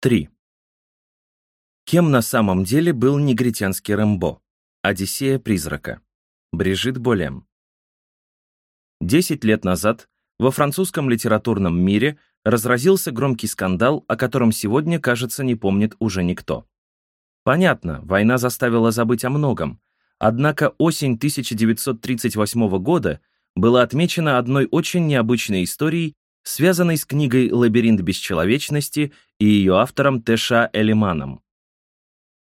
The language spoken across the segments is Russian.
3. Кем на самом деле был негритянский Рэмбо? Одиссея призрака. Брижит Болем. Десять лет назад во французском литературном мире разразился громкий скандал, о котором сегодня, кажется, не помнит уже никто. Понятно, война заставила забыть о многом, однако осень 1938 года была отмечена одной очень необычной историей, связанной с книгой «Лабиринт бесчеловечности» и ее автором Тэша Элиманом.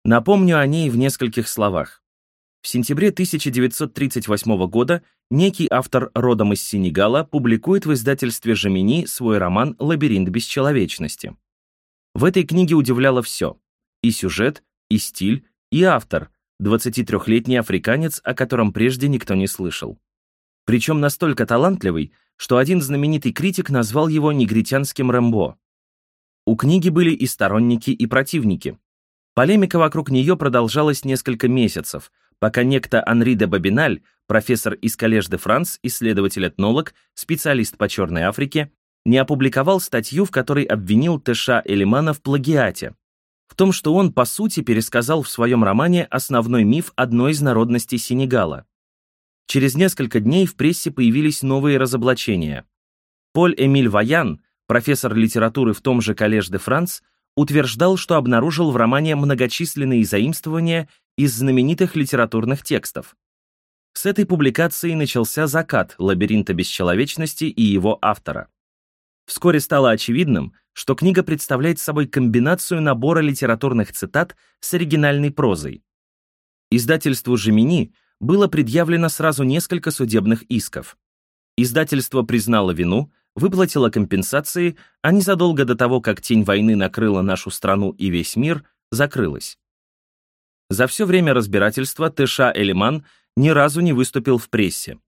Напомню о ней в нескольких словах. В сентябре 1938 года некий автор родом из Сенегала публикует в издательстве «Жемини» свой роман «Лабиринт бесчеловечности». В этой книге удивляло все. И сюжет, и стиль, и автор, 23-летний африканец, о котором прежде никто не слышал. Причем настолько талантливый, что один знаменитый критик назвал его негритянским Рэмбо. У книги были и сторонники, и противники. Полемика вокруг нее продолжалась несколько месяцев, пока некто Анри де Бабиналь, профессор из Коллеж де Франс, исследователь-этнолог, специалист по Черной Африке, не опубликовал статью, в которой обвинил Тэша Элимана в плагиате, в том, что он, по сути, пересказал в своем романе основной миф одной из народностей Сенегала. Через несколько дней в прессе появились новые разоблачения. Поль-Эмиль Ваян, профессор литературы в том же Коллеж де Франс, утверждал, что обнаружил в романе многочисленные заимствования из знаменитых литературных текстов. С этой публикацией начался закат лабиринта бесчеловечности и его автора. Вскоре стало очевидным, что книга представляет собой комбинацию набора литературных цитат с оригинальной прозой. Издательству «Жемини» было предъявлено сразу несколько судебных исков. Издательство признало вину, выплатило компенсации, а незадолго до того, как тень войны накрыла нашу страну и весь мир, закрылось. За все время разбирательства Тэша Элиман ни разу не выступил в прессе.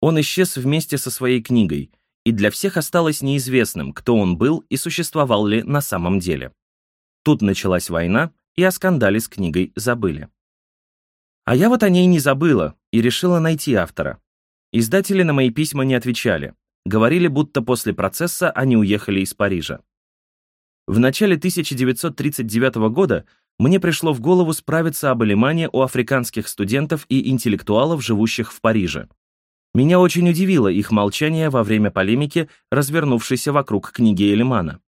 Он исчез вместе со своей книгой, и для всех осталось неизвестным, кто он был и существовал ли на самом деле. Тут началась война, и о скандале с книгой забыли. А я вот о ней не забыла и решила найти автора. Издатели на мои письма не отвечали. Говорили, будто после процесса они уехали из Парижа. В начале 1939 года мне пришло в голову справиться об Алимане у африканских студентов и интеллектуалов, живущих в Париже. Меня очень удивило их молчание во время полемики, развернувшейся вокруг книги Элимана.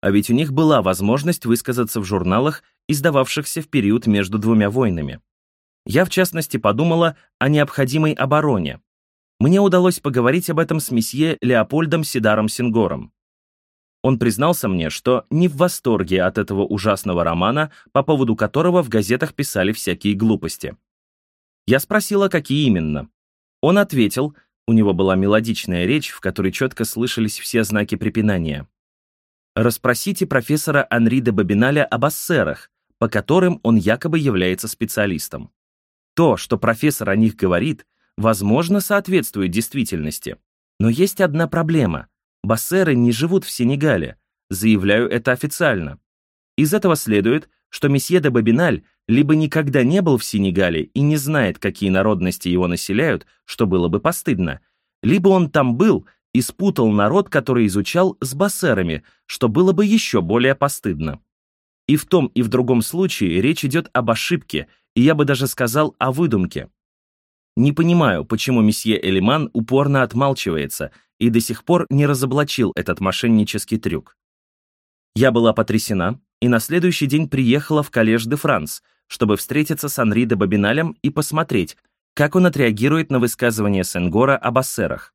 А ведь у них была возможность высказаться в журналах, издававшихся в период между двумя войнами. Я, в частности, подумала о необходимой обороне. Мне удалось поговорить об этом с месье Леопольдом Сидаром Сингором. Он признался мне, что не в восторге от этого ужасного романа, по поводу которого в газетах писали всякие глупости. Я спросила, какие именно. Он ответил, у него была мелодичная речь, в которой четко слышались все знаки препинания. Расспросите профессора Анри де Бабиналя об ассерах, по которым он якобы является специалистом. То, что профессор о них говорит, возможно, соответствует действительности. Но есть одна проблема. Бассеры не живут в Сенегале. Заявляю это официально. Из этого следует, что месье де Бабиналь либо никогда не был в Сенегале и не знает, какие народности его населяют, что было бы постыдно, либо он там был и спутал народ, который изучал, с бассерами, что было бы еще более постыдно. И в том и в другом случае речь идет об ошибке, и я бы даже сказал о выдумке. Не понимаю, почему месье Элиман упорно отмалчивается и до сих пор не разоблачил этот мошеннический трюк. Я была потрясена и на следующий день приехала в Коллеж де Франс, чтобы встретиться с Анри де Бабиналем и посмотреть, как он отреагирует на высказывание Сенгора об ассерах.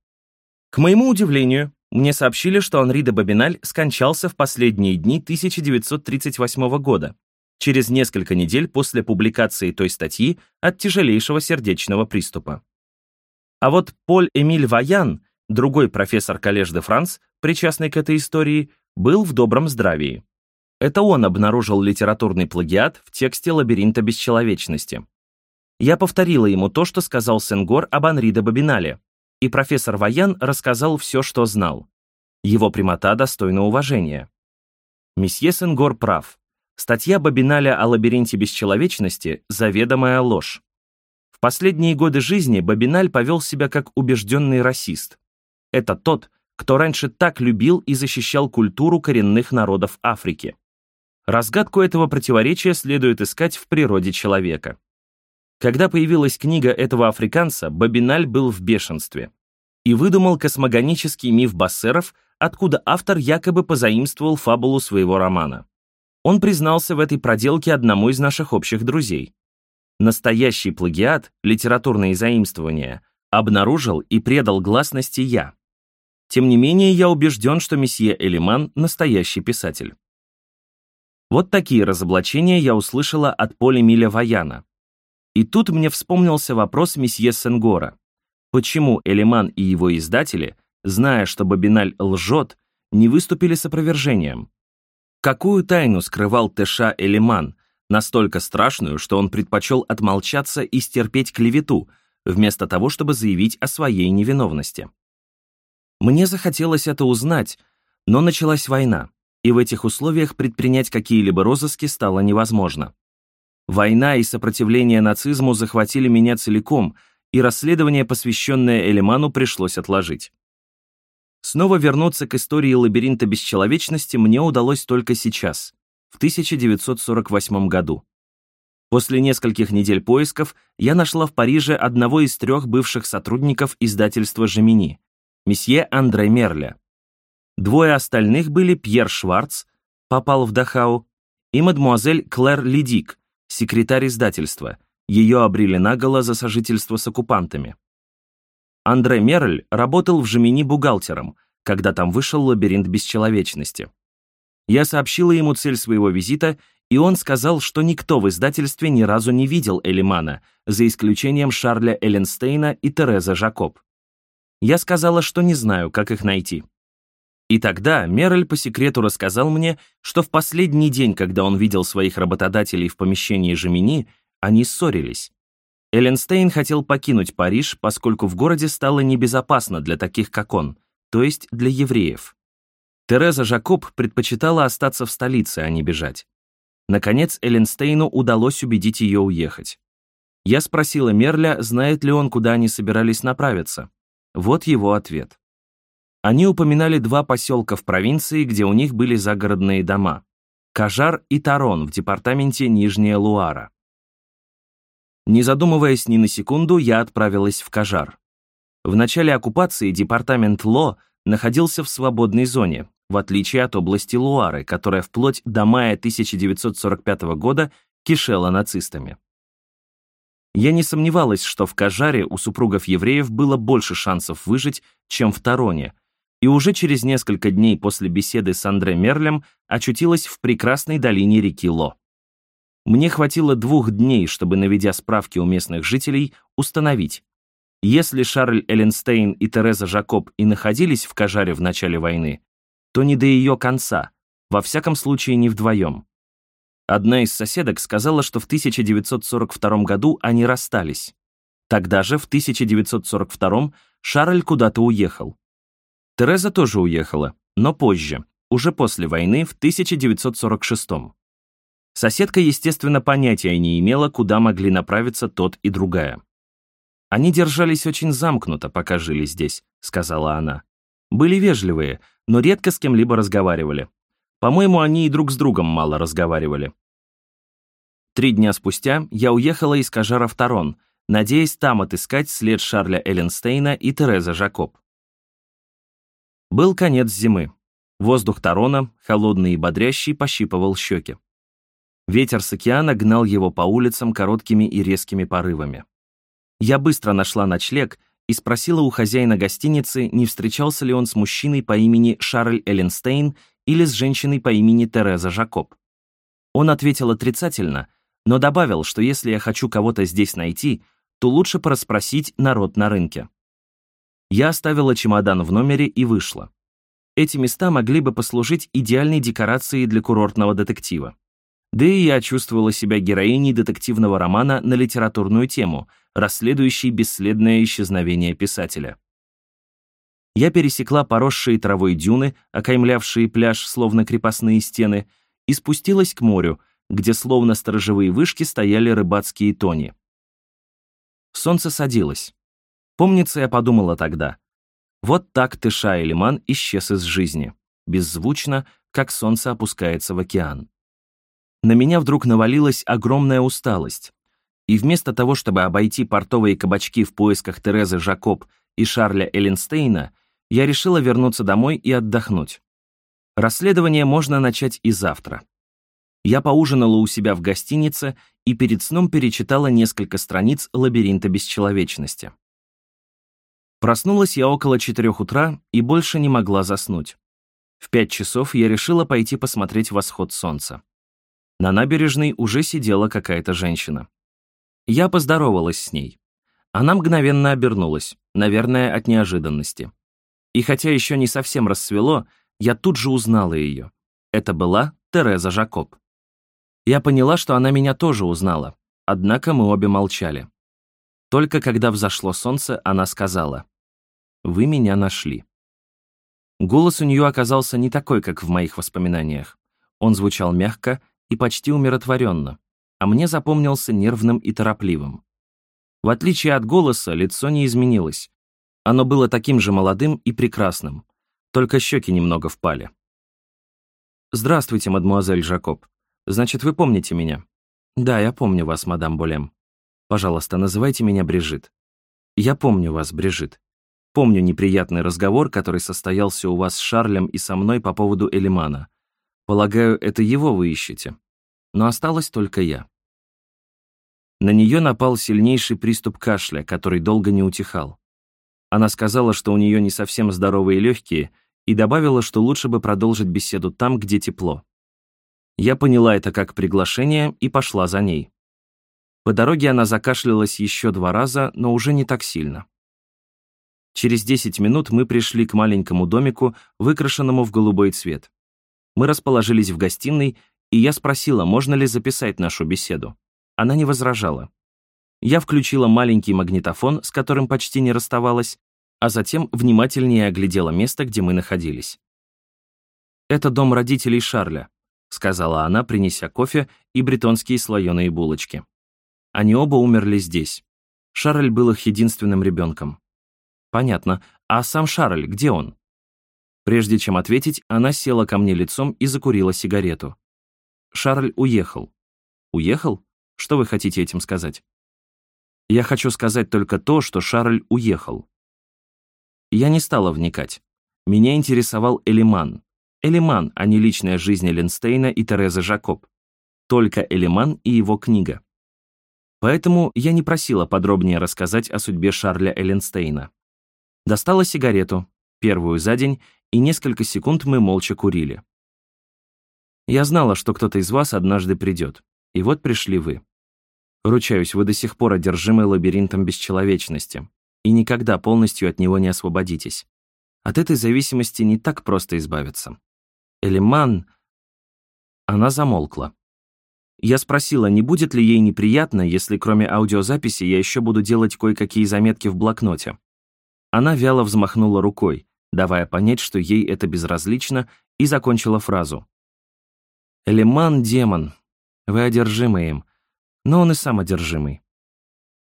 К моему удивлению, мне сообщили, что Анри де Бабиналь скончался в последние дни 1938 года, через несколько недель после публикации той статьи от тяжелейшего сердечного приступа. А вот Поль-Эмиль Ваян, другой профессор Коллеж де Франс, причастный к этой истории, был в добром здравии. Это он обнаружил литературный плагиат в тексте «Лабиринта бесчеловечности». Я повторила ему то, что сказал Сенгор об Анри де Бабинале, и профессор Ваян рассказал все, что знал. Его прямота достойна уважения. Месье Сенгор прав. Статья Бабиналя о лабиринте бесчеловечности – заведомая ложь. В последние годы жизни Бабиналь повел себя как убежденный расист. Это тот, кто раньше так любил и защищал культуру коренных народов Африки. Разгадку этого противоречия следует искать в природе человека. Когда появилась книга этого африканца, Бабиналь был в бешенстве и выдумал космогонический миф Бассеров, откуда автор якобы позаимствовал фабулу своего романа. Он признался в этой проделке одному из наших общих друзей. Настоящий плагиат, литературные заимствования, обнаружил и предал гласности я. Тем не менее, я убежден, что месье Элиман – настоящий писатель. Вот такие разоблачения я услышала от Поля Миля Ваяна, и тут мне вспомнился вопрос месье Сенгора. Почему Элиман и его издатели, зная, что Бабиналь лжет, не выступили с опровержением? Какую тайну скрывал Тэша Элиман, настолько страшную, что он предпочел отмолчаться и стерпеть клевету, вместо того, чтобы заявить о своей невиновности? Мне захотелось это узнать, но началась война, и в этих условиях предпринять какие-либо розыски стало невозможно. Война и сопротивление нацизму захватили меня целиком, и расследование, посвященное Элеману, пришлось отложить. Снова вернуться к истории лабиринта бесчеловечности мне удалось только сейчас, в 1948 году. После нескольких недель поисков я нашла в Париже одного из трех бывших сотрудников издательства «Жемини», месье Андре Мерля. Двое остальных были Пьер Шварц, попал в Дахау, и мадмуазель Клэр Лидик, секретарь издательства. Ее обрили наголо за сожительство с оккупантами. Андре Мерль работал в Жемини бухгалтером, когда там вышел лабиринт бесчеловечности. Я сообщила ему цель своего визита, и он сказал, что никто в издательстве ни разу не видел Элимана, за исключением Шарля Элленстейна и Тереза Жакоб. Я сказала, что не знаю, как их найти. И тогда Мерль по секрету рассказал мне, что в последний день, когда он видел своих работодателей в помещении Жемини, они ссорились. Элленстейн хотел покинуть Париж, поскольку в городе стало небезопасно для таких, как он, то есть для евреев. Тереза Жакоб предпочитала остаться в столице, а не бежать. Наконец, Элленстейну удалось убедить ее уехать. Я спросила Мерля, знает ли он, куда они собирались направиться. Вот его ответ. Они упоминали два поселка в провинции, где у них были загородные дома. Кажар и Тарон в департаменте Нижняя Луара. Не задумываясь ни на секунду, я отправилась в Кажар. В начале оккупации департамент Ло находился в свободной зоне, в отличие от области Луары, которая вплоть до мая 1945 года кишела нацистами. Я не сомневалась, что в Кажаре у супругов евреев было больше шансов выжить, чем в Тароне, и уже через несколько дней после беседы с Андре Мерлем очутилась в прекрасной долине реки Ло. Мне хватило двух дней, чтобы, наведя справки у местных жителей, установить, если Шарль Элленстейн и Тереза Жакоб и находились в Кажаре в начале войны, то не до ее конца, во всяком случае не вдвоем. Одна из соседок сказала, что в 1942 году они расстались. Тогда же, в 1942 Шарль куда-то уехал. Тереза тоже уехала, но позже, уже после войны, в 1946 -м. Соседка, естественно, понятия не имела, куда могли направиться тот и другая. «Они держались очень замкнуто, пока жили здесь», — сказала она. «Были вежливые, но редко с кем-либо разговаривали. По-моему, они и друг с другом мало разговаривали». Три дня спустя я уехала из Кажара в Тарон, надеясь там отыскать след Шарля Элленстейна и Тереза Жакоб. Был конец зимы. Воздух Тарона, холодный и бодрящий, пощипывал щеки. Ветер с океана гнал его по улицам короткими и резкими порывами. Я быстро нашла ночлег и спросила у хозяина гостиницы, не встречался ли он с мужчиной по имени Шарль Элленстейн или с женщиной по имени Тереза Жакоб. Он ответил отрицательно, но добавил, что если я хочу кого-то здесь найти, то лучше порасспросить народ на рынке. Я оставила чемодан в номере и вышла. Эти места могли бы послужить идеальной декорацией для курортного детектива. Да и я чувствовала себя героиней детективного романа на литературную тему, расследующей бесследное исчезновение писателя. Я пересекла поросшие травой дюны, окаймлявшие пляж словно крепостные стены, и спустилась к морю, где словно сторожевые вышки стояли рыбацкие тони. Солнце садилось. Помнится, я подумала тогда. Вот так Тыша Элиман исчез из жизни, беззвучно, как солнце опускается в океан. На меня вдруг навалилась огромная усталость. И вместо того, чтобы обойти портовые кабачки в поисках Терезы Жакоб и Шарля Элленстейна, я решила вернуться домой и отдохнуть. Расследование можно начать и завтра. Я поужинала у себя в гостинице и перед сном перечитала несколько страниц «Лабиринта бесчеловечности». Проснулась я около четырех утра и больше не могла заснуть. В пять часов я решила пойти посмотреть восход солнца. На набережной уже сидела какая-то женщина. Я поздоровалась с ней. Она мгновенно обернулась, наверное, от неожиданности. И хотя еще не совсем рассвело, я тут же узнала ее. Это была Тереза Жакоб. Я поняла, что она меня тоже узнала, однако мы обе молчали. Только когда взошло солнце, она сказала, «Вы меня нашли». Голос у нее оказался не такой, как в моих воспоминаниях. Он звучал мягко и почти умиротворенно, а мне запомнился нервным и торопливым. В отличие от голоса, лицо не изменилось. Оно было таким же молодым и прекрасным, только щеки немного впали. «Здравствуйте, мадмуазель Жакоб. Значит, вы помните меня?» «Да, я помню вас, мадам Болем. Пожалуйста, называйте меня Брижит». «Я помню вас, Брижит. Помню неприятный разговор, который состоялся у вас с Шарлем и со мной по поводу Элимана. Полагаю, это его вы ищете. Но осталась только я. На нее напал сильнейший приступ кашля, который долго не утихал. Она сказала, что у нее не совсем здоровые легкие, и добавила, что лучше бы продолжить беседу там, где тепло. Я поняла это как приглашение и пошла за ней. По дороге она закашлялась еще два раза, но уже не так сильно. Через 10 минут мы пришли к маленькому домику, выкрашенному в голубой цвет. Мы расположились в гостиной, и я спросила, можно ли записать нашу беседу. Она не возражала. Я включила маленький магнитофон, с которым почти не расставалась, а затем внимательнее оглядела место, где мы находились. «Это дом родителей Шарля», — сказала она, принеся кофе и бретонские слоеные булочки. Они оба умерли здесь. Шарль был их единственным ребенком. Понятно. А сам Шарль, где он? Прежде чем ответить, она села ко мне лицом и закурила сигарету. Шарль уехал. Уехал? Что вы хотите этим сказать? Я хочу сказать только то, что Шарль уехал. Я не стала вникать. Меня интересовал Элиман. Элиман, а не личная жизнь Эленстейна и Терезы Жакоб. Только Элиман и его книга. Поэтому я не просила подробнее рассказать о судьбе Шарля Эленстейна. Достала сигарету, первую за день, и несколько секунд мы молча курили. Я знала, что кто-то из вас однажды придет, и вот пришли вы. Ручаюсь, вы до сих пор одержимы лабиринтом бесчеловечности, и никогда полностью от него не освободитесь. От этой зависимости не так просто избавиться. Элиман... Она замолкла. Я спросила, не будет ли ей неприятно, если кроме аудиозаписи я еще буду делать кое-какие заметки в блокноте. Она вяло взмахнула рукой, давая понять, что ей это безразлично, и закончила фразу. «Элеман — демон. Вы одержимы им. Но он и сам одержимый».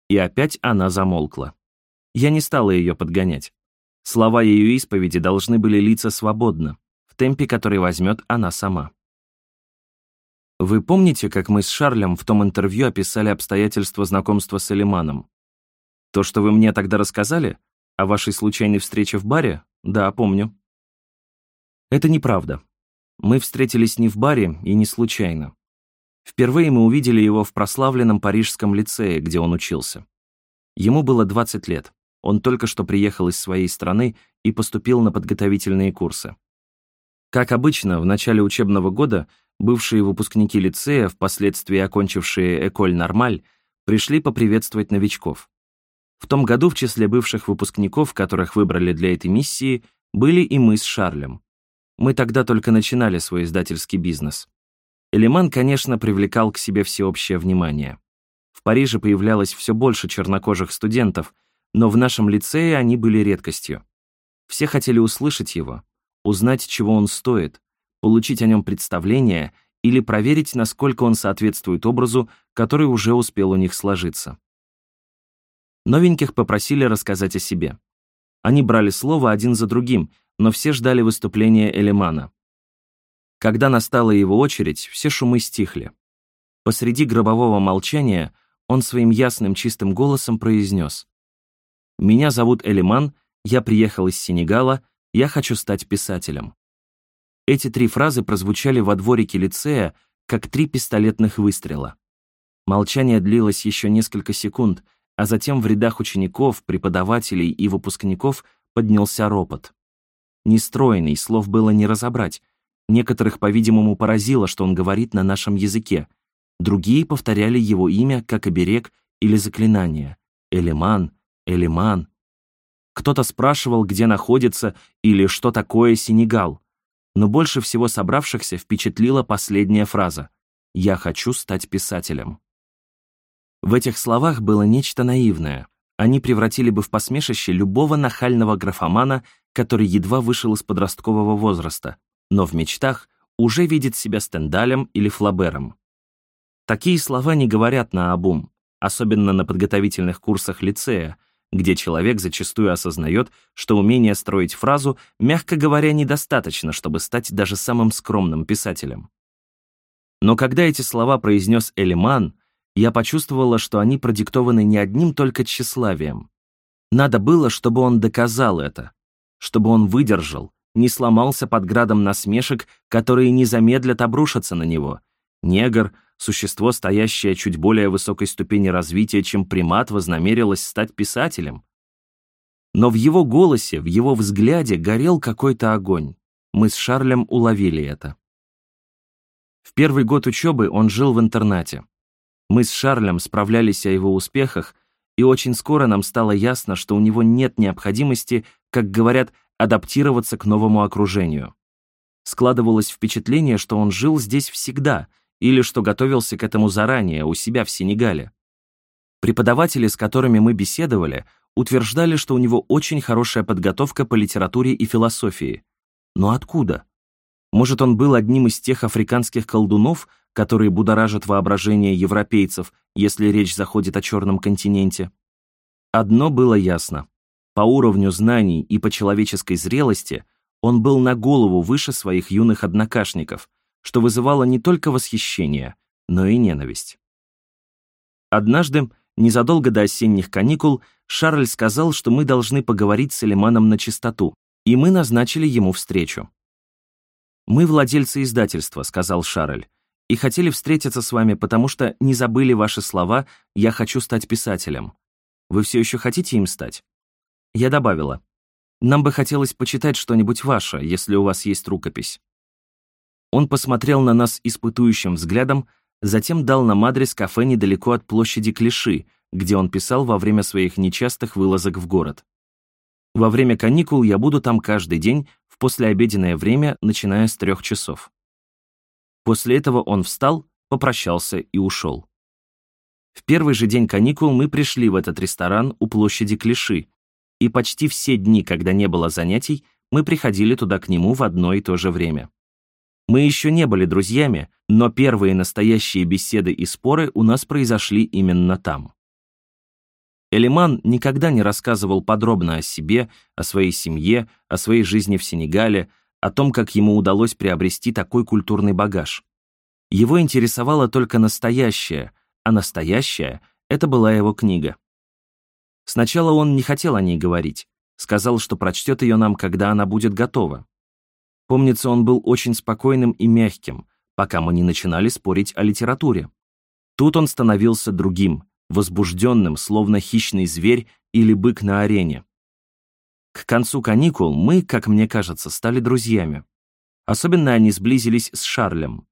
И опять она замолкла. Я не стала ее подгонять. Слова ее исповеди должны были литься свободно, в темпе, который возьмет она сама. Вы помните, как мы с Шарлем в том интервью описали обстоятельства знакомства с Элиманом? То, что вы мне тогда рассказали, о вашей случайной встрече в баре? Да, помню. Это неправда. Мы встретились не в баре и не случайно. Впервые мы увидели его в прославленном парижском лицее, где он учился. Ему было 20 лет. Он только что приехал из своей страны и поступил на подготовительные курсы. Как обычно, в начале учебного года бывшие выпускники лицея, впоследствии окончившие «Эколь Нормаль», пришли поприветствовать новичков. В том году в числе бывших выпускников, которых выбрали для этой миссии, были и мы с Шарлем. Мы тогда только начинали свой издательский бизнес. Элиман, конечно, привлекал к себе всеобщее внимание. В Париже появлялось все больше чернокожих студентов, но в нашем лицее они были редкостью. Все хотели услышать его, узнать, чего он стоит, получить о нем представление или проверить, насколько он соответствует образу, который уже успел у них сложиться. Новеньких попросили рассказать о себе. Они брали слово один за другим, но все ждали выступления Элемана. Когда настала его очередь, все шумы стихли. Посреди гробового молчания он своим ясным чистым голосом произнес «Меня зовут Элиман, я приехал из Сенегала, я хочу стать писателем». Эти три фразы прозвучали во дворике лицея, как три пистолетных выстрела. Молчание длилось еще несколько секунд, а затем в рядах учеников, преподавателей и выпускников поднялся ропот. Нестройный, слов было не разобрать. Некоторых, по-видимому, поразило, что он говорит на нашем языке. Другие повторяли его имя как оберег или заклинание. Элиман, Элиман. Кто-то спрашивал, где находится или что такое Сенегал. Но больше всего собравшихся впечатлила последняя фраза «Я хочу стать писателем». В этих словах было нечто наивное. Они превратили бы в посмешище любого нахального графомана, который едва вышел из подросткового возраста, но в мечтах уже видит себя Стендалем или Флабером. Такие слова не говорят на обум, особенно на подготовительных курсах лицея, где человек зачастую осознает, что умение строить фразу, мягко говоря, недостаточно, чтобы стать даже самым скромным писателем. Но когда эти слова произнес Элиман, я почувствовала, что они продиктованы не одним только тщеславием. Надо было, чтобы он доказал это, чтобы он выдержал, не сломался под градом насмешек, которые не замедлят обрушиться на него. Негр, существо, стоящее чуть более высокой ступени развития, чем примат, вознамерилось стать писателем. Но в его голосе, в его взгляде горел какой-то огонь. Мы с Шарлем уловили это. В первый год учебы он жил в интернате. Мы с Шарлем справлялись о его успехах, и очень скоро нам стало ясно, что у него нет необходимости, как говорят, адаптироваться к новому окружению. Складывалось впечатление, что он жил здесь всегда, или что готовился к этому заранее, у себя в Сенегале. Преподаватели, с которыми мы беседовали, утверждали, что у него очень хорошая подготовка по литературе и философии. Но откуда? Может, он был одним из тех африканских колдунов, которые будоражат воображение европейцев, если речь заходит о черном континенте. Одно было ясно. По уровню знаний и по человеческой зрелости он был на голову выше своих юных однокашников, что вызывало не только восхищение, но и ненависть. Однажды, незадолго до осенних каникул, Шарль сказал, что мы должны поговорить с Элеманом на чистоту, и мы назначили ему встречу. «Мы владельцы издательства», — сказал Шарль, и хотели встретиться с вами, потому что не забыли ваши слова «я хочу стать писателем». Вы все еще хотите им стать?» Я добавила, «Нам бы хотелось почитать что-нибудь ваше, если у вас есть рукопись». Он посмотрел на нас испытующим взглядом, затем дал нам адрес кафе недалеко от площади Клиши, где он писал во время своих нечастых вылазок в город. Во время каникул я буду там каждый день в послеобеденное время, начиная с трех часов. После этого он встал, попрощался и ушел. В первый же день каникул мы пришли в этот ресторан у площади Клиши, и почти все дни, когда не было занятий, мы приходили туда к нему в одно и то же время. Мы еще не были друзьями, но первые настоящие беседы и споры у нас произошли именно там. Элиман никогда не рассказывал подробно о себе, о своей семье, о своей жизни в Сенегале, о том, как ему удалось приобрести такой культурный багаж. Его интересовало только настоящее, а настоящее — это была его книга. Сначала он не хотел о ней говорить, сказал, что прочтет ее нам, когда она будет готова. Помнится, он был очень спокойным и мягким, пока мы не начинали спорить о литературе. Тут он становился другим, возбужденным, словно хищный зверь или бык на арене. К концу каникул мы, как мне кажется, стали друзьями. Особенно они сблизились с Шарлем.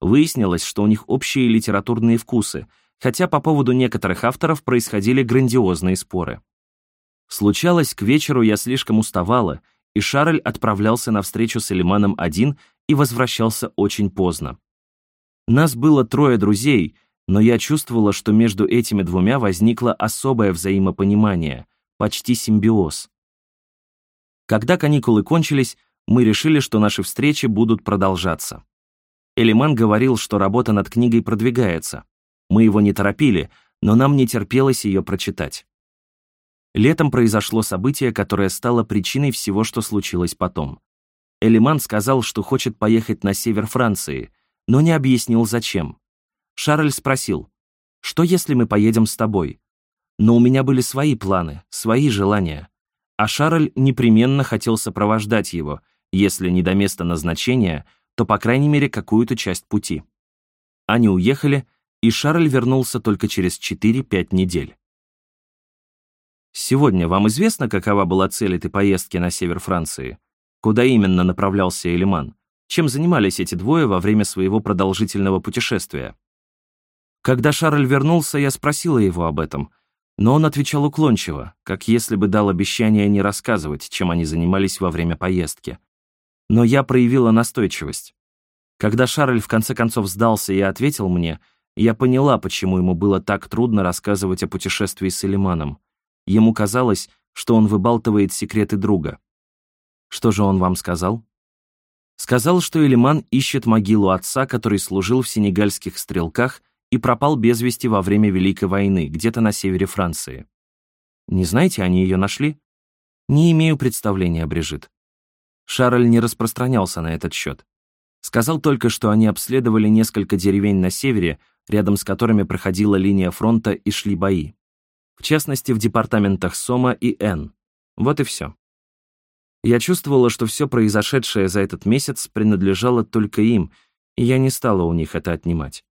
Выяснилось, что у них общие литературные вкусы, хотя по поводу некоторых авторов происходили грандиозные споры. Случалось, к вечеру я слишком уставала, и Шарль отправлялся на встречу с Элиманом один и возвращался очень поздно. Нас было трое друзей, но я чувствовала, что между этими двумя возникло особое взаимопонимание, почти симбиоз. Когда каникулы кончились, мы решили, что наши встречи будут продолжаться. Элиман говорил, что работа над книгой продвигается. Мы его не торопили, но нам не терпелось ее прочитать. Летом произошло событие, которое стало причиной всего, что случилось потом. Элиман сказал, что хочет поехать на север Франции, но не объяснил, зачем. Шарль спросил, «Что, если мы поедем с тобой?» Но у меня были свои планы, свои желания. А Шарль непременно хотел сопровождать его, если не до места назначения, то, по крайней мере, какую-то часть пути. Они уехали, и Шарль вернулся только через 4-5 недель. Сегодня вам известно, какова была цель этой поездки на север Франции? Куда именно направлялся Элиман? Чем занимались эти двое во время своего продолжительного путешествия? Когда Шарль вернулся, я спросила его об этом, но он отвечал уклончиво, как если бы дал обещание не рассказывать, чем они занимались во время поездки. Но я проявила настойчивость. Когда Шарль в конце концов сдался и ответил мне, я поняла, почему ему было так трудно рассказывать о путешествии с Элиманом. Ему казалось, что он выбалтывает секреты друга. Что же он вам сказал? Сказал, что Элиман ищет могилу отца, который служил в сенегальских стрелках и пропал без вести во время Великой войны, где-то на севере Франции. Не знаете, они ее нашли? Не имею представления, Брижит. Шарль не распространялся на этот счет. Сказал только, что они обследовали несколько деревень на севере, рядом с которыми проходила линия фронта и шли бои. В частности, в департаментах Сома и Н. Вот и все. Я чувствовала, что все произошедшее за этот месяц принадлежало только им, и я не стала у них это отнимать.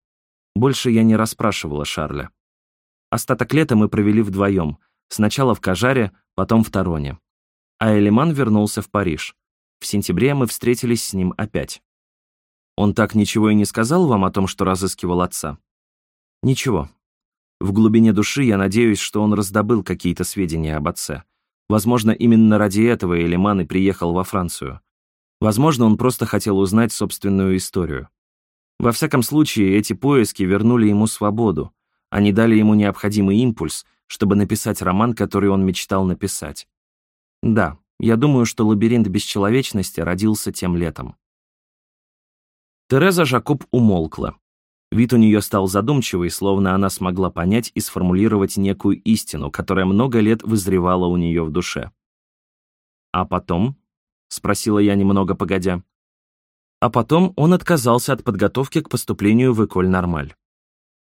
Больше я не расспрашивала Шарля. Остаток лета мы провели вдвоем, сначала в Кажаре, потом в Тароне. А Элиман вернулся в Париж. В сентябре мы встретились с ним опять. Он так ничего и не сказал вам о том, что разыскивал отца? Ничего. В глубине души я надеюсь, что он раздобыл какие-то сведения об отце. Возможно, именно ради этого Элиман и приехал во Францию. Возможно, он просто хотел узнать собственную историю. Во всяком случае, эти поиски вернули ему свободу. Они дали ему необходимый импульс, чтобы написать роман, который он мечтал написать. Да, я думаю, что «Лабиринт бесчеловечности» родился тем летом. Тереза Жакоб умолкла. Вид у нее стал задумчивый, словно она смогла понять и сформулировать некую истину, которая много лет вызревала у нее в душе. «А потом?» — спросила я немного погодя. А потом он отказался от подготовки к поступлению в Эколь Нормаль.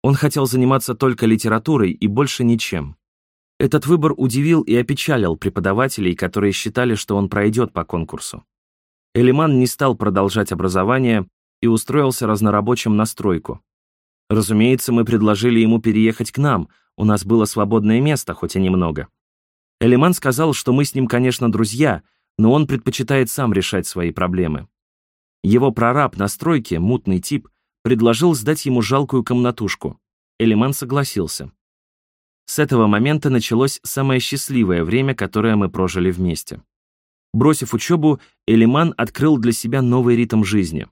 Он хотел заниматься только литературой и больше ничем. Этот выбор удивил и опечалил преподавателей, которые считали, что он пройдет по конкурсу. Элиман не стал продолжать образование, и устроился разнорабочим на стройку. Разумеется, мы предложили ему переехать к нам, у нас было свободное место, хоть и немного. Элиман сказал, что мы с ним, конечно, друзья, но он предпочитает сам решать свои проблемы. Его прораб на стройке, мутный тип, предложил сдать ему жалкую комнатушку. Элиман согласился. С этого момента началось самое счастливое время, которое мы прожили вместе. Бросив учебу, Элиман открыл для себя новый ритм жизни.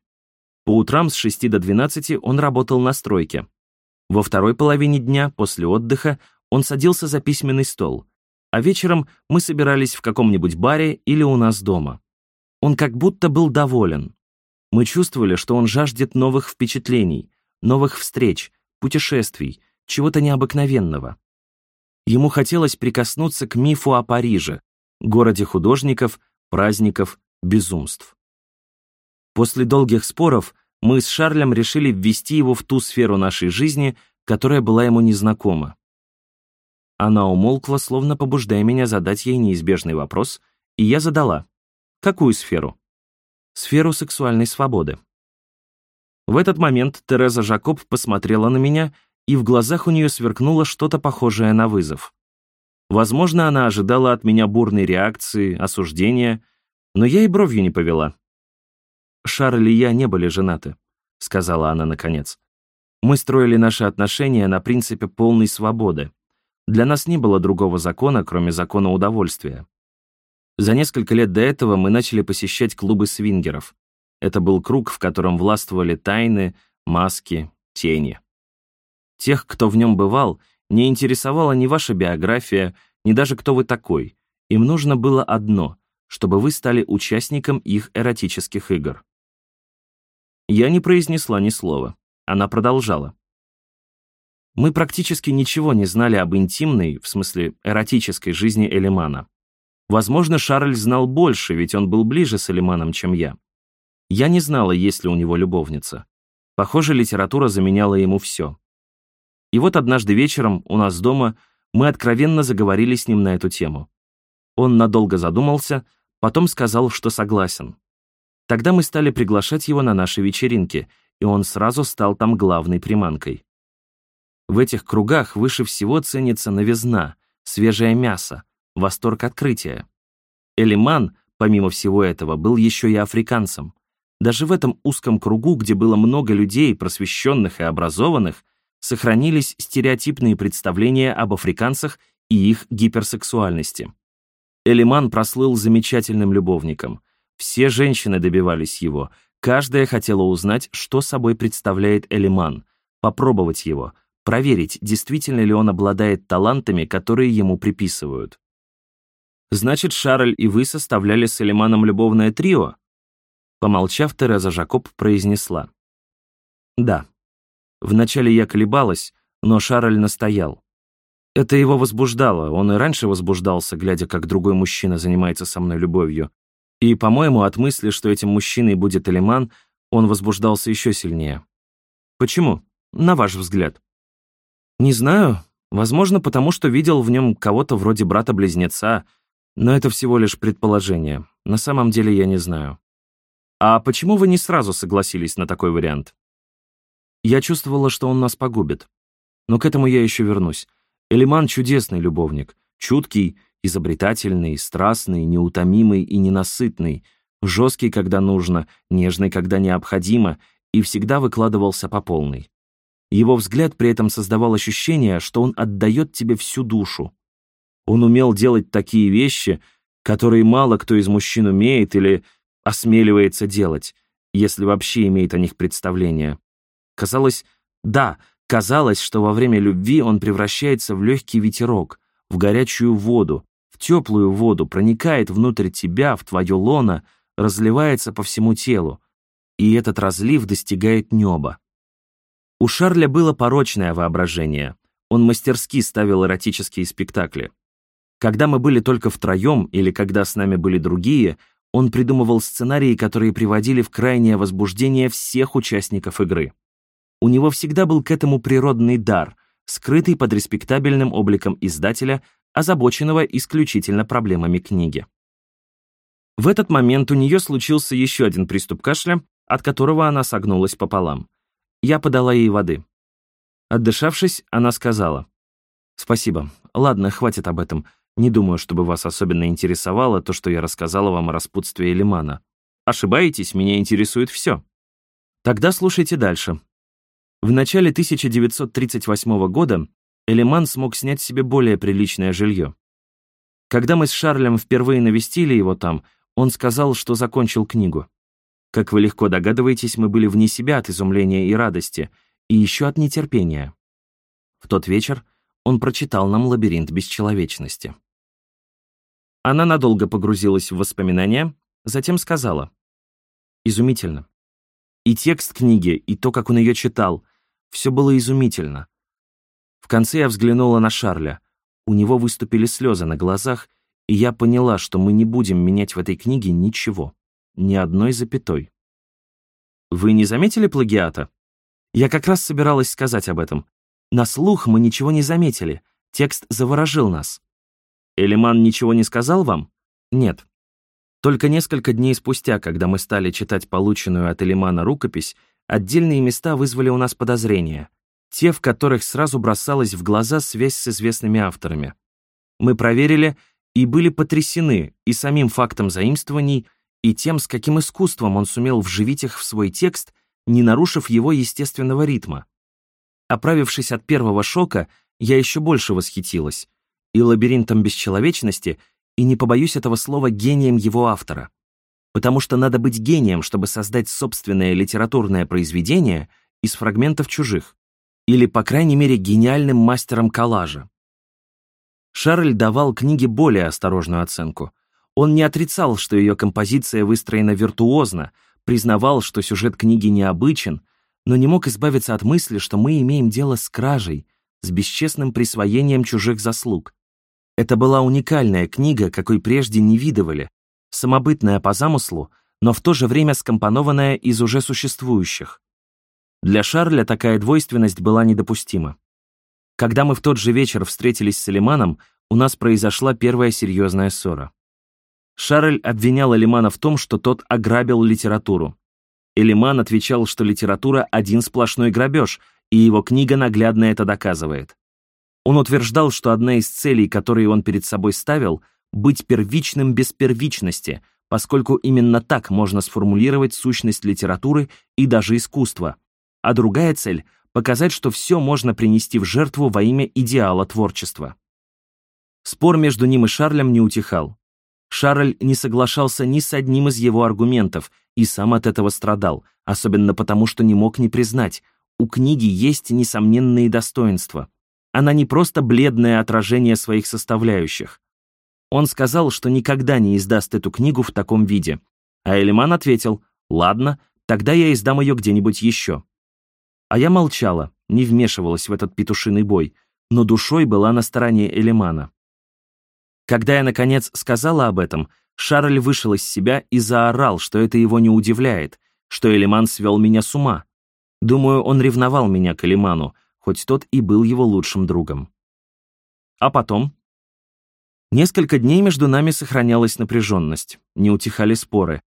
По утрам с 6 до 12 он работал на стройке. Во второй половине дня, после отдыха, он садился за письменный стол, а вечером мы собирались в каком-нибудь баре или у нас дома. Он как будто был доволен. Мы чувствовали, что он жаждет новых впечатлений, новых встреч, путешествий, чего-то необыкновенного. Ему хотелось прикоснуться к мифу о Париже, городе художников, праздников, безумств. После долгих споров мы с Шарлем решили ввести его в ту сферу нашей жизни, которая была ему незнакома. Она умолкла, словно побуждая меня задать ей неизбежный вопрос, и я задала. Какую сферу? Сферу сексуальной свободы. В этот момент Тереза Жакоб посмотрела на меня, и в глазах у нее сверкнуло что-то похожее на вызов. Возможно, она ожидала от меня бурной реакции, осуждения, но я и бровью не повела. Шарль и я не были женаты», — сказала она наконец. «Мы строили наши отношения на принципе полной свободы. Для нас не было другого закона, кроме закона удовольствия. За несколько лет до этого мы начали посещать клубы свингеров. Это был круг, в котором властвовали тайны, маски, тени. Тех, кто в нем бывал, не интересовала ни ваша биография, ни даже кто вы такой. Им нужно было одно — чтобы вы стали участником их эротических игр. Я не произнесла ни слова. Она продолжала. Мы практически ничего не знали об интимной, в смысле эротической жизни Элимана. Возможно, Шарль знал больше, ведь он был ближе с Элиманом, чем я. Я не знала, есть ли у него любовница. Похоже, литература заменяла ему все. И вот однажды вечером у нас дома мы откровенно заговорили с ним на эту тему. Он надолго задумался, потом сказал, что согласен. Тогда мы стали приглашать его на наши вечеринки, и он сразу стал там главной приманкой. В этих кругах выше всего ценится новизна, свежее мясо, восторг открытия. Элиман, помимо всего этого, был еще и африканцем. Даже в этом узком кругу, где было много людей, просвещенных и образованных, сохранились стереотипные представления об африканцах и их гиперсексуальности. Элиман прослыл замечательным любовником. Все женщины добивались его, каждая хотела узнать, что собой представляет Элиман, попробовать его, проверить, действительно ли он обладает талантами, которые ему приписывают. Значит, Шарль и вы составляли с Элиманом любовное трио? Помолчав, Тереза Жакоб произнесла. Да. Вначале я колебалась, но Шарль настоял. Это его возбуждало, он и раньше возбуждался, глядя, как другой мужчина занимается со мной любовью. И, по-моему, от мысли, что этим мужчиной будет Элиман, он возбуждался еще сильнее. Почему, на ваш взгляд? Не знаю, возможно, потому что видел в нем кого-то вроде брата-близнеца, но это всего лишь предположение. На самом деле я не знаю. А почему вы не сразу согласились на такой вариант? Я чувствовала, что он нас погубит. Но к этому я еще вернусь. Элиман — чудесный любовник. Чуткий, изобретательный, страстный, неутомимый и ненасытный. Жесткий, когда нужно, нежный, когда необходимо, и всегда выкладывался по полной. Его взгляд при этом создавал ощущение, что он отдает тебе всю душу. Он умел делать такие вещи, которые мало кто из мужчин умеет или осмеливается делать, если вообще имеет о них представление. Казалось, да, казалось, что во время любви он превращается в легкий ветерок, в горячую воду, в теплую воду, проникает внутрь тебя, в твое лоно, разливается по всему телу, и этот разлив достигает неба. У Шарля было порочное воображение. Он мастерски ставил эротические спектакли. Когда мы были только втроем или когда с нами были другие, он придумывал сценарии, которые приводили в крайнее возбуждение всех участников игры. У него всегда был к этому природный дар, скрытый под респектабельным обликом издателя, озабоченного исключительно проблемами книги. В этот момент у нее случился еще один приступ кашля, от которого она согнулась пополам. Я подала ей воды. Отдышавшись, она сказала, «Спасибо. Ладно, хватит об этом. Не думаю, чтобы вас особенно интересовало то, что я рассказала вам о распутстве Элимана. Ошибаетесь, меня интересует все. Тогда слушайте дальше. В начале 1938 года Элиман смог снять себе более приличное жилье. Когда мы с Шарлем впервые навестили его там, он сказал, что закончил книгу. Как вы легко догадываетесь, мы были вне себя от изумления и радости, и еще от нетерпения. В тот вечер он прочитал нам «Лабиринт бесчеловечности». Она надолго погрузилась в воспоминания, затем сказала. Изумительно. И текст книги, и то, как он ее читал, все было изумительно. В конце я взглянула на Шарля. У него выступили слезы на глазах, и я поняла, что мы не будем менять в этой книге ничего, ни одной запятой. Вы не заметили плагиата? Я как раз собиралась сказать об этом. На слух мы ничего не заметили, текст заворожил нас. Элиман ничего не сказал вам? Нет. Только несколько дней спустя, когда мы стали читать полученную от Элимана рукопись, отдельные места вызвали у нас подозрения. Те, в которых сразу бросалась в глаза связь с известными авторами. Мы проверили и были потрясены и самим фактом заимствований, и тем, с каким искусством он сумел вживить их в свой текст, не нарушив его естественного ритма. Оправившись от первого шока, я еще больше восхитилась и лабиринтом бесчеловечности, и не побоюсь этого слова гением его автора. Потому что надо быть гением, чтобы создать собственное литературное произведение из фрагментов чужих, или, по крайней мере, гениальным мастером коллажа. Шарль давал книге более осторожную оценку. Он не отрицал, что ее композиция выстроена виртуозно, признавал, что сюжет книги необычен, но не мог избавиться от мысли, что мы имеем дело с кражей, с бесчестным присвоением чужих заслуг. Это была уникальная книга, какой прежде не видывали, самобытная по замыслу, но в то же время скомпонованная из уже существующих. Для Шарля такая двойственность была недопустима. Когда мы в тот же вечер встретились с Элиманом, у нас произошла первая серьезная ссора. Шарль обвинял Элимана в том, что тот ограбил литературу. Элиман отвечал, что литература — один сплошной грабеж, и его книга наглядно это доказывает. Он утверждал, что одна из целей, которые он перед собой ставил, быть первичным без первичности, поскольку именно так можно сформулировать сущность литературы и даже искусства. А другая цель — показать, что все можно принести в жертву во имя идеала творчества. Спор между ним и Шарлем не утихал. Шарль не соглашался ни с одним из его аргументов и сам от этого страдал, особенно потому, что не мог не признать, у книги есть несомненные достоинства. Она не просто бледное отражение своих составляющих. Он сказал, что никогда не издаст эту книгу в таком виде. А Элиман ответил, «Ладно, тогда я издам ее где-нибудь еще». А я молчала, не вмешивалась в этот петушиный бой, но душой была на стороне Элимана. Когда я, наконец, сказала об этом, Шарль вышел из себя и заорал, что это его не удивляет, что Элиман свел меня с ума. Думаю, он ревновал меня к Элиману, хоть тот и был его лучшим другом. А потом? Несколько дней между нами сохранялась напряженность, не утихали споры.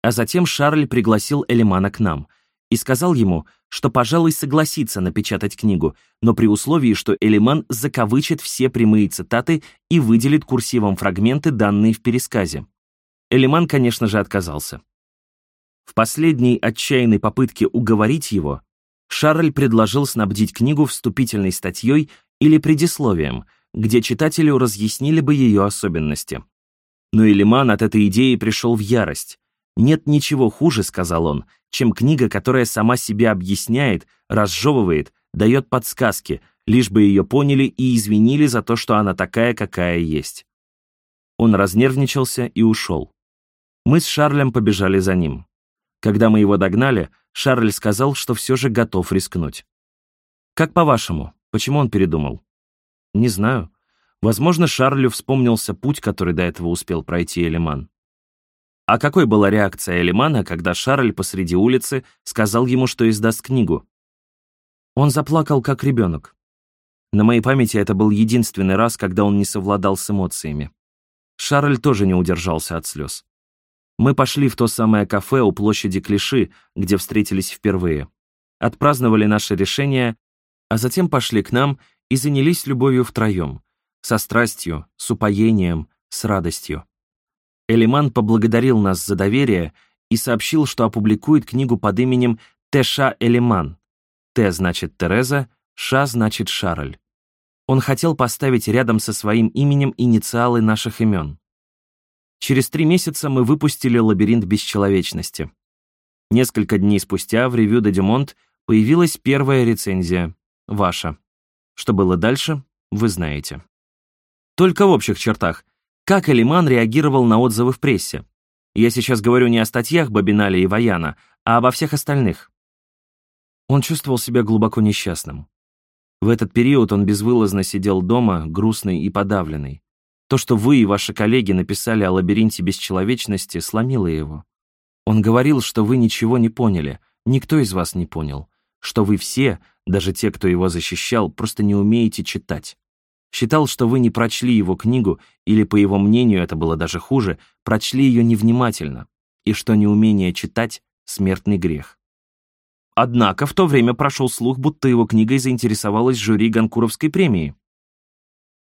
А затем Шарль пригласил Элимана к нам и сказал ему, что, пожалуй, согласится напечатать книгу, но при условии, что Элиман закавычит все прямые цитаты и выделит курсивом фрагменты, данные в пересказе. Элиман, конечно же, отказался. В последней отчаянной попытке уговорить его, Шарль предложил снабдить книгу вступительной статьей или предисловием, где читателю разъяснили бы ее особенности. Но Элиман от этой идеи пришел в ярость. «Нет ничего хуже», — сказал он, чем книга, которая сама себя объясняет, разжевывает, дает подсказки, лишь бы ее поняли и извинили за то, что она такая, какая есть. Он разнервничался и ушел. Мы с Шарлем побежали за ним. Когда мы его догнали, Шарль сказал, что все же готов рискнуть. «Как по-вашему, почему он передумал?» «Не знаю. Возможно, Шарлю вспомнился путь, который до этого успел пройти Элиман. А какой была реакция Элимана, когда Шарль посреди улицы сказал ему, что издаст книгу? Он заплакал, как ребенок. На моей памяти это был единственный раз, когда он не совладал с эмоциями. Шарль тоже не удержался от слез. Мы пошли в то самое кафе у площади Клиши, где встретились впервые. Отпраздновали наше решение, а затем пошли к нам и занялись любовью втроем, со страстью, с упоением, с радостью. Элиман поблагодарил нас за доверие и сообщил, что опубликует книгу под именем Теша Элиман. Т значит Тереза, Ша значит Шарль. Он хотел поставить рядом со своим именем инициалы наших имен. Через три месяца мы выпустили «Лабиринт бесчеловечности». Несколько дней спустя в ревью де Дюмонт появилась первая рецензия, ваша. Что было дальше, вы знаете. Только в общих чертах – как Элиман реагировал на отзывы в прессе? Я сейчас говорю не о статьях Бабиналя и Ваяна, а обо всех остальных. Он чувствовал себя глубоко несчастным. В этот период он безвылазно сидел дома, грустный и подавленный. То, что вы и ваши коллеги написали о лабиринте бесчеловечности, сломило его. Он говорил, что вы ничего не поняли, никто из вас не понял, что вы все, даже те, кто его защищал, просто не умеете читать. Считал, что вы не прочли его книгу, или, по его мнению, это было даже хуже, прочли ее невнимательно, и что неумение читать — смертный грех. Однако в то время прошел слух, будто его книгой заинтересовалась жюри Ганкуровской премии.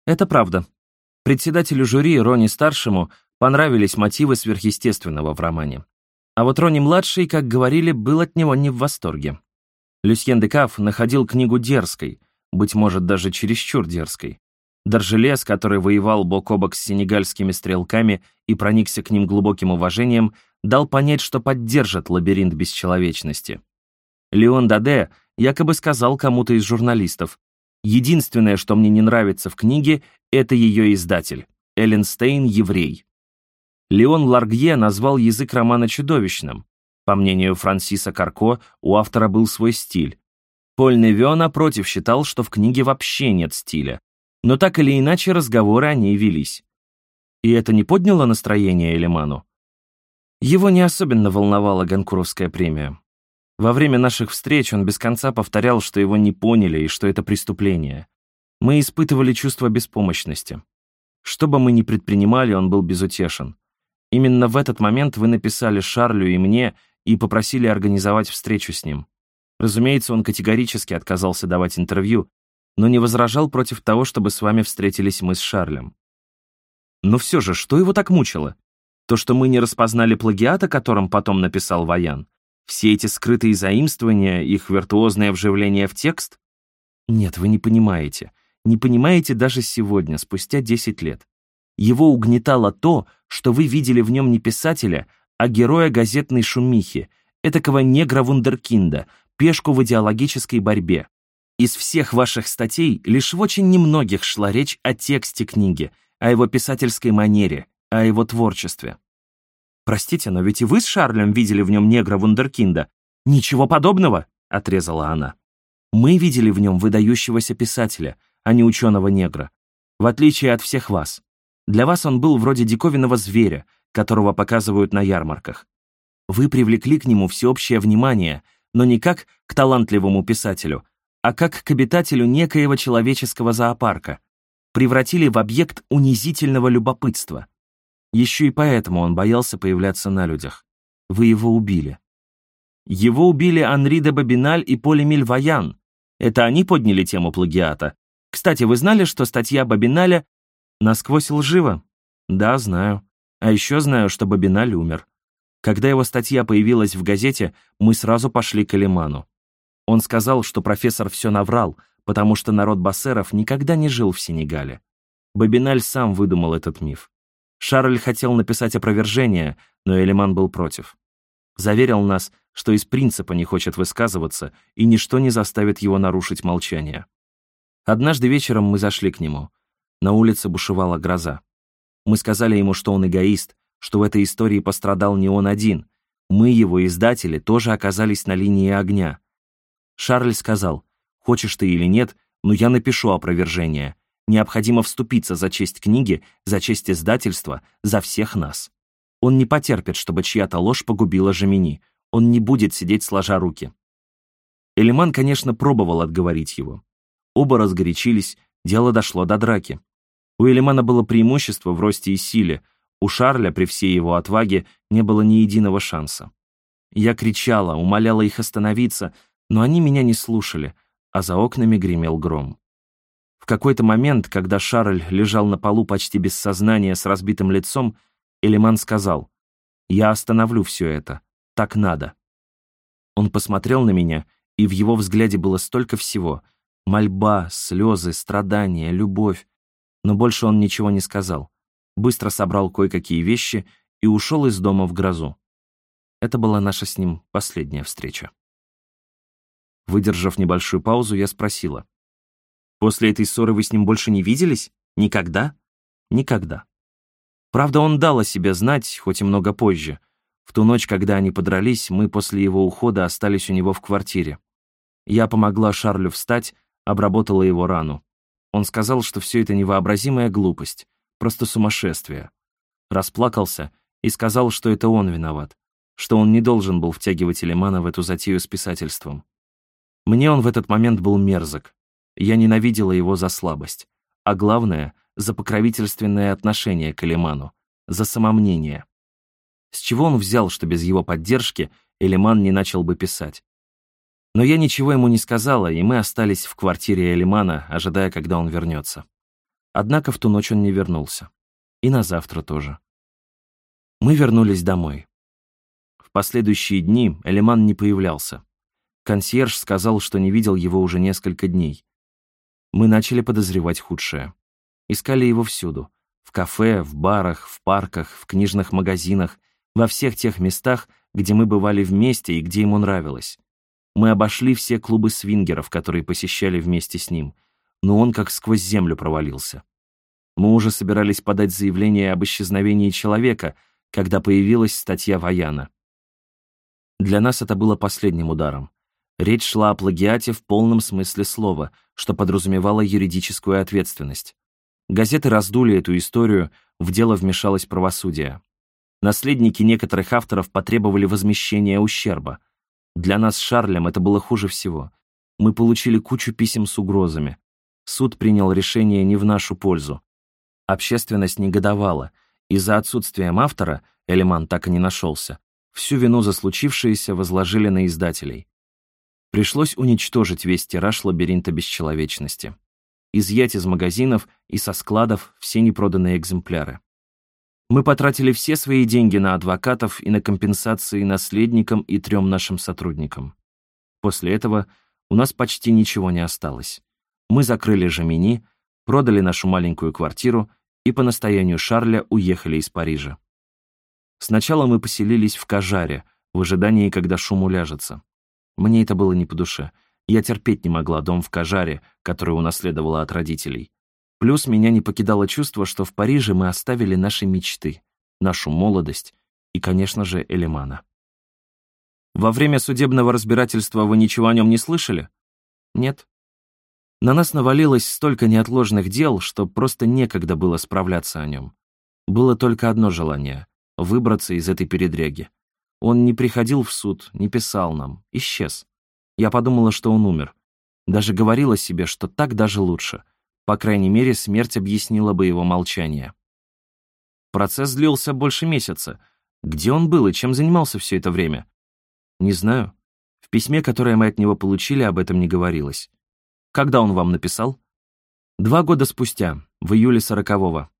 Это правда. Председателю жюри Рони-старшему понравились мотивы сверхъестественного в романе. А вот Рони-младший, как говорили, был от него не в восторге. Люсьен де Каф находил книгу дерзкой, быть может, даже чересчур дерзкой. Даржелес, который воевал бок о бок с сенегальскими стрелками и проникся к ним глубоким уважением, дал понять, что поддержит лабиринт бесчеловечности. Леон Даде якобы сказал кому-то из журналистов, «Единственное, что мне не нравится в книге, это ее издатель, Эллен Стейн, еврей». Леон Ларгье назвал язык романа чудовищным. По мнению Франсиса Карко, у автора был свой стиль. Поль Невё, напротив, считал, что в книге вообще нет стиля, Но так или иначе разговоры о ней велись. И это не подняло настроение Элиману? Его не особенно волновала Ганкуровская премия. Во время наших встреч он без конца повторял, что его не поняли и что это преступление. Мы испытывали чувство беспомощности. Что бы мы ни предпринимали, он был безутешен. Именно в этот момент вы написали Шарлю и мне и попросили организовать встречу с ним. Разумеется, он категорически отказался давать интервью, но не возражал против того, чтобы с вами встретились мы с Шарлем. Но все же, что его так мучило? То, что мы не распознали плагиат, о котором потом написал Ваян? Все эти скрытые заимствования, их виртуозное вживление в текст? Нет, вы не понимаете. Не понимаете даже сегодня, спустя 10 лет. Его угнетало то, что вы видели в нем не писателя, а героя газетной шумихи, этакого негра-вундеркинда, пешку в идеологической борьбе. Из всех ваших статей лишь в очень немногих шла речь о тексте книги, о его писательской манере, о его творчестве. «Простите, но ведь и вы с Шарлем видели в нем негра-вундеркинда». «Ничего подобного», — отрезала она. «Мы видели в нем выдающегося писателя, а не ученого-негра. В отличие от всех вас. Для вас он был вроде диковинного зверя, которого показывают на ярмарках. Вы привлекли к нему всеобщее внимание, но не как к талантливому писателю, а как к обитателю некоего человеческого зоопарка, превратили в объект унизительного любопытства. Еще и поэтому он боялся появляться на людях. Вы его убили. Его убили Анри де Бабиналь и Поль Эмиль Ваян. Это они подняли тему плагиата. Кстати, вы знали, что статья Бабиналя насквозь лжива? Да, знаю. А еще знаю, что Бабиналь умер. Когда его статья появилась в газете, мы сразу пошли к Элиману. Он сказал, что профессор все наврал, потому что народ бассеров никогда не жил в Сенегале. Бабиналь сам выдумал этот миф. Шарль хотел написать опровержение, но Элиман был против. Заверил нас, что из принципа не хочет высказываться, и ничто не заставит его нарушить молчание. Однажды вечером мы зашли к нему. На улице бушевала гроза. Мы сказали ему, что он эгоист, что в этой истории пострадал не он один. Мы, его издатели, тоже оказались на линии огня. Шарль сказал, хочешь ты или нет, но я напишу опровержение. Необходимо вступиться за честь книги, за честь издательства, за всех нас. Он не потерпит, чтобы чья-то ложь погубила Жемини. Он не будет сидеть сложа руки. Элиман, конечно, пробовал отговорить его. Оба разгорячились, дело дошло до драки. У Элимана было преимущество в росте и силе, у Шарля при всей его отваге не было ни единого шанса. Я кричала, умоляла их остановиться, но они меня не слушали, а за окнами гремел гром. В какой-то момент, когда Шарль лежал на полу почти без сознания с разбитым лицом, Элиман сказал, «Я остановлю все это. Так надо». Он посмотрел на меня, и в его взгляде было столько всего — мольба, слезы, страдания, любовь. Но больше он ничего не сказал. Быстро собрал кое-какие вещи и ушел из дома в грозу. Это была наша с ним последняя встреча. Выдержав небольшую паузу, я спросила. «После этой ссоры вы с ним больше не виделись? Никогда?» «Никогда». Правда, он дал о себе знать, хоть и много позже. В ту ночь, когда они подрались, мы после его ухода остались у него в квартире. Я помогла Шарлю встать, обработала его рану. Он сказал, что все это невообразимая глупость, просто сумасшествие. Расплакался и сказал, что это он виноват, что он не должен был втягивать Элемана в эту затею с писательством. Мне он в этот момент был мерзок. Я ненавидела его за слабость. А главное, за покровительственное отношение к Элиману, за самомнение. С чего он взял, что без его поддержки Элиман не начал бы писать? Но я ничего ему не сказала, и мы остались в квартире Элимана, ожидая, когда он вернется. Однако в ту ночь он не вернулся. И на завтра тоже. Мы вернулись домой. В последующие дни Элиман не появлялся. Консьерж сказал, что не видел его уже несколько дней. Мы начали подозревать худшее. Искали его всюду. В кафе, в барах, в парках, в книжных магазинах, во всех тех местах, где мы бывали вместе и где ему нравилось. Мы обошли все клубы свингеров, которые посещали вместе с ним, но он как сквозь землю провалился. Мы уже собирались подать заявление об исчезновении человека, когда появилась статья Ваяна. Для нас это было последним ударом. Речь шла о плагиате в полном смысле слова, что подразумевало юридическую ответственность. Газеты раздули эту историю, в дело вмешалось правосудие. Наследники некоторых авторов потребовали возмещения ущерба. Для нас с Шарлем это было хуже всего. Мы получили кучу писем с угрозами. Суд принял решение не в нашу пользу. Общественность негодовала. Из-за отсутствием автора, Элеман так и не нашелся, всю вину за случившееся возложили на издателей. Пришлось уничтожить весь тираж лабиринта бесчеловечности. Изъять из магазинов и со складов все непроданные экземпляры. Мы потратили все свои деньги на адвокатов и на компенсации наследникам и трем нашим сотрудникам. После этого у нас почти ничего не осталось. Мы закрыли Жамини, продали нашу маленькую квартиру и по настоянию Шарля уехали из Парижа. Сначала мы поселились в Кажаре, в ожидании, когда шум уляжется. Мне это было не по душе. Я терпеть не могла дом в Кажаре, который унаследовала от родителей. Плюс меня не покидало чувство, что в Париже мы оставили наши мечты, нашу молодость и, конечно же, Элемана. Во время судебного разбирательства вы ничего о нем не слышали? Нет. На нас навалилось столько неотложных дел, что просто некогда было справляться о нем. Было только одно желание — выбраться из этой передряги. Он не приходил в суд, не писал нам, исчез. Я подумала, что он умер. Даже говорила себе, что так даже лучше — по крайней мере, смерть объяснила бы его молчание. Процесс длился больше месяца. Где он был и чем занимался все это время? Не знаю. В письме, которое мы от него получили, об этом не говорилось. Когда он вам написал? Два года спустя, в июле сорокового.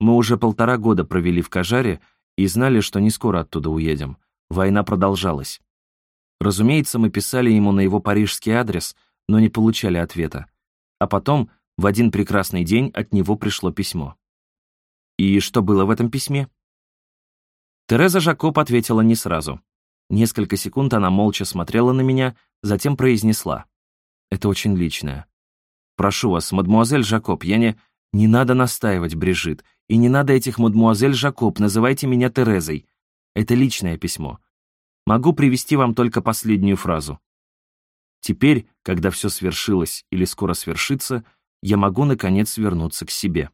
Мы уже полтора года провели в Кажаре и знали, что не скоро оттуда уедем. Война продолжалась. Разумеется, мы писали ему на его парижский адрес, но не получали ответа. А потом в один прекрасный день от него пришло письмо. И что было в этом письме? Тереза Жакоб ответила не сразу. Несколько секунд она молча смотрела на меня, затем произнесла. «Это очень личное. Прошу вас, мадмуазель Жакоб, я не... Не надо настаивать, Брижит, и не надо этих мадмуазель Жакоб, называйте меня Терезой. Это личное письмо. Могу привести вам только последнюю фразу. Теперь, когда все свершилось или скоро свершится, я могу, наконец, вернуться к себе.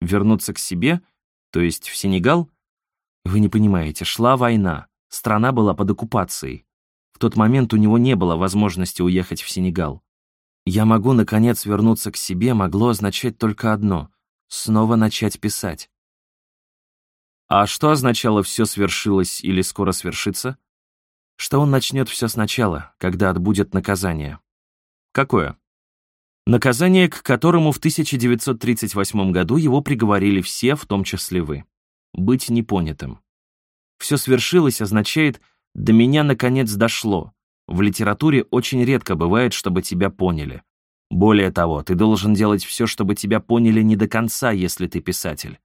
Вернуться к себе? То есть в Сенегал? Вы не понимаете, шла война, страна была под оккупацией. В тот момент у него не было возможности уехать в Сенегал. «Я могу, наконец, вернуться к себе» могло означать только одно — снова начать писать. А что означало «все свершилось» или «скоро свершится»? Что он начнет все сначала, когда отбудет наказание. Какое? Наказание, к которому в 1938 году его приговорили все, в том числе вы. Быть непонятым. Все свершилось означает «до меня наконец дошло». В литературе очень редко бывает, чтобы тебя поняли. Более того, ты должен делать все, чтобы тебя поняли не до конца, если ты писатель.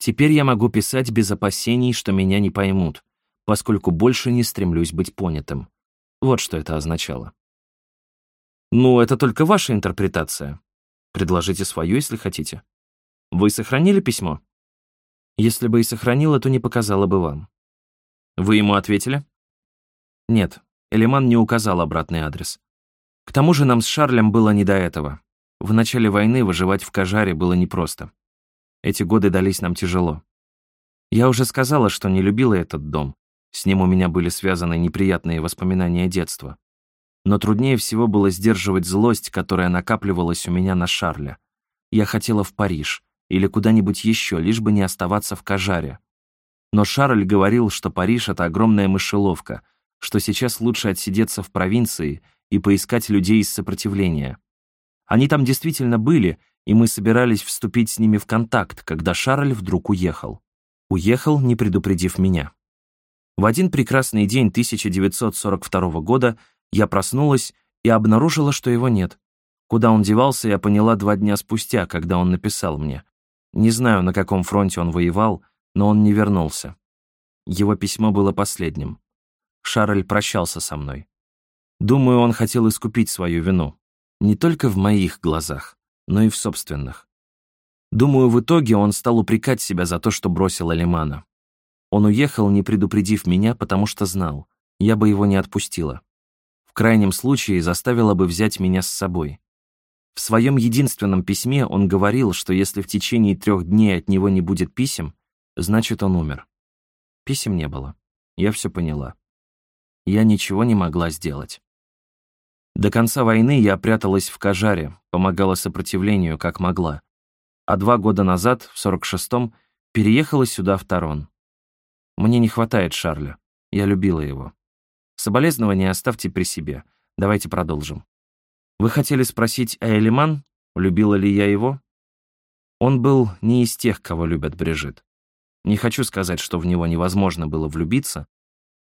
Теперь я могу писать без опасений, что меня не поймут, поскольку больше не стремлюсь быть понятым. Вот что это означало. Ну, это только ваша интерпретация. Предложите свою, если хотите. Вы сохранили письмо? Если бы и сохранила, то не показала бы вам. Вы ему ответили? Нет, Элиман не указал обратный адрес. К тому же нам с Шарлем было не до этого. В начале войны выживать в Кажаре было непросто. Эти годы дались нам тяжело. Я уже сказала, что не любила этот дом. С ним у меня были связаны неприятные воспоминания детства. Но труднее всего было сдерживать злость, которая накапливалась у меня на Шарля. Я хотела в Париж или куда-нибудь еще, лишь бы не оставаться в Кажаре. Но Шарль говорил, что Париж — это огромная мышеловка, что сейчас лучше отсидеться в провинции и поискать людей из сопротивления. Они там действительно были, и мы собирались вступить с ними в контакт, когда Шарль вдруг уехал. Уехал, не предупредив меня. В один прекрасный день 1942 года я проснулась и обнаружила, что его нет. Куда он девался, я поняла два дня спустя, когда он написал мне. Не знаю, на каком фронте он воевал, но он не вернулся. Его письмо было последним. Шарль прощался со мной. Думаю, он хотел искупить свою вину. Не только в моих глазах, но и в собственных. Думаю, в итоге он стал упрекать себя за то, что бросил Алимана. Он уехал, не предупредив меня, потому что знал, я бы его не отпустила. В крайнем случае заставила бы взять меня с собой. В своем единственном письме он говорил, что если в течение трех дней от него не будет писем, значит, он умер. Писем не было. Я все поняла. Я ничего не могла сделать. До конца войны я пряталась в Кажаре, помогала сопротивлению, как могла. А два года назад, в 46-м, переехала сюда, в Тарон. Мне не хватает Шарля. Я любила его. Соболезнования оставьте при себе. Давайте продолжим. Вы хотели спросить, а Элиман, любила ли я его? Он был не из тех, кого любят Брежит. Не хочу сказать, что в него невозможно было влюбиться,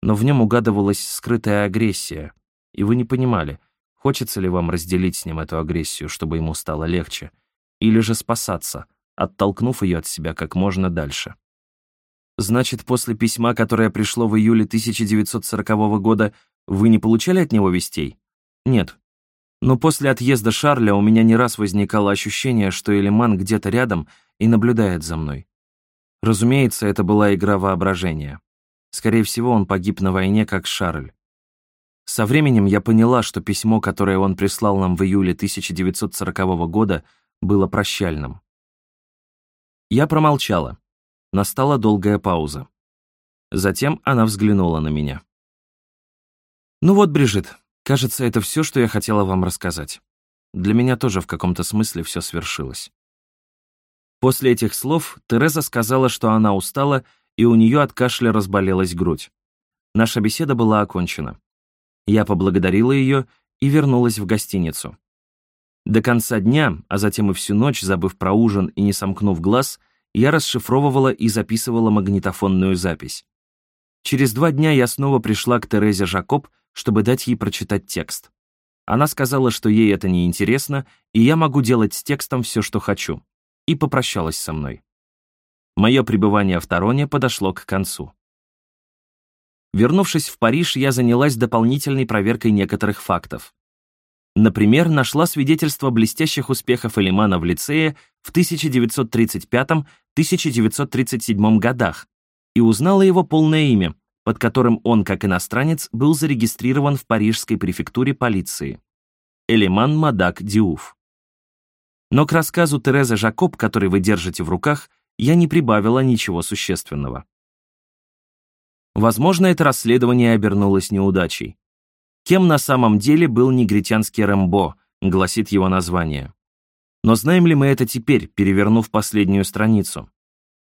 но в нем угадывалась скрытая агрессия, и вы не понимали, хочется ли вам разделить с ним эту агрессию, чтобы ему стало легче, или же спасаться, оттолкнув ее от себя как можно дальше. Значит, после письма, которое пришло в июле 1940 года, вы не получали от него вестей? Нет. Но после отъезда Шарля у меня не раз возникало ощущение, что Элиман где-то рядом и наблюдает за мной. Разумеется, это была игра воображения. Скорее всего, он погиб на войне, как Шарль. Со временем я поняла, что письмо, которое он прислал нам в июле 1940 года, было прощальным. Я промолчала. Настала долгая пауза. Затем она взглянула на меня. «Ну вот, Брижит, кажется, это все, что я хотела вам рассказать. Для меня тоже в каком-то смысле все свершилось». После этих слов Тереза сказала, что она устала, и у нее от кашля разболелась грудь. Наша беседа была окончена. Я поблагодарила ее и вернулась в гостиницу. До конца дня, а затем и всю ночь, забыв про ужин и не сомкнув глаз, я расшифровывала и записывала магнитофонную запись. Через два дня я снова пришла к Терезе Жакоб, чтобы дать ей прочитать текст. Она сказала, что ей это не интересно, и я могу делать с текстом все, что хочу и попрощалась со мной. Мое пребывание в Тароне подошло к концу. Вернувшись в Париж, я занялась дополнительной проверкой некоторых фактов. Например, нашла свидетельство блестящих успехов Элимана в лицее в 1935-1937 годах и узнала его полное имя, под которым он, как иностранец, был зарегистрирован в парижской префектуре полиции. Элиман Мадак Диуф. Но к рассказу Терезы Жакоб, который вы держите в руках, я не прибавила ничего существенного. Возможно, это расследование обернулось неудачей. Кем на самом деле был негритянский Рэмбо, гласит его название. Но знаем ли мы это теперь, перевернув последнюю страницу?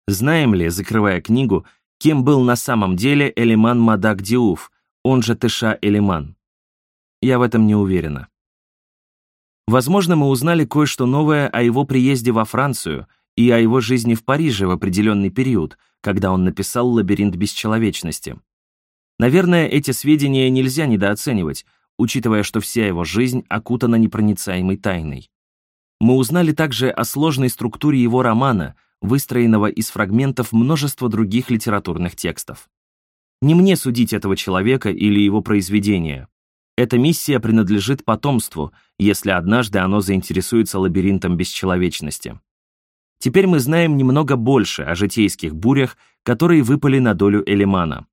Знаем ли, закрывая книгу, кем был на самом деле Элиман Мадак Диуф, он же Тыша Элиман? Я в этом не уверена. Возможно, мы узнали кое-что новое о его приезде во Францию и о его жизни в Париже в определенный период, когда он написал «Лабиринт бесчеловечности». Наверное, эти сведения нельзя недооценивать, учитывая, что вся его жизнь окутана непроницаемой тайной. Мы узнали также о сложной структуре его романа, выстроенного из фрагментов множества других литературных текстов. Не мне судить этого человека или его произведения. Эта миссия принадлежит потомству, если однажды оно заинтересуется лабиринтом бесчеловечности. Теперь мы знаем немного больше о житейских бурях, которые выпали на долю Элимана.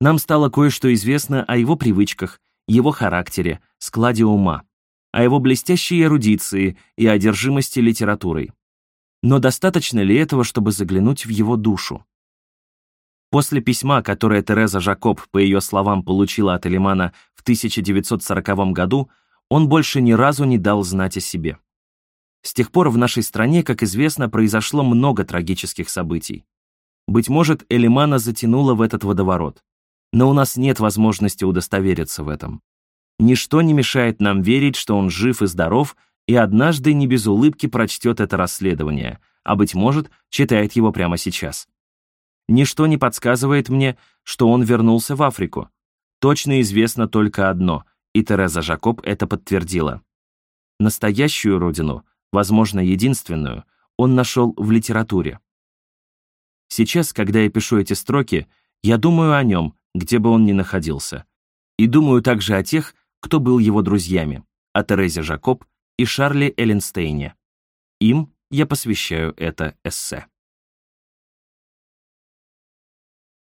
Нам стало кое-что известно о его привычках, его характере, складе ума, о его блестящей эрудиции и одержимости литературой. Но достаточно ли этого, чтобы заглянуть в его душу? После письма, которое Тереза Жакоб, по ее словам, получила от Элимана в 1940 году, он больше ни разу не дал знать о себе. С тех пор в нашей стране, как известно, произошло много трагических событий. Быть может, Элимана затянула в этот водоворот. Но у нас нет возможности удостовериться в этом. Ничто не мешает нам верить, что он жив и здоров, и однажды не без улыбки прочтет это расследование, а, быть может, читает его прямо сейчас. Ничто не подсказывает мне, что он вернулся в Африку. Точно известно только одно, и Тереза Жакоб это подтвердила. Настоящую родину, возможно, единственную, он нашел в литературе. Сейчас, когда я пишу эти строки, я думаю о нем, где бы он ни находился. И думаю также о тех, кто был его друзьями, о Терезе Жакоб и Шарле Элленстейне. Им я посвящаю это эссе.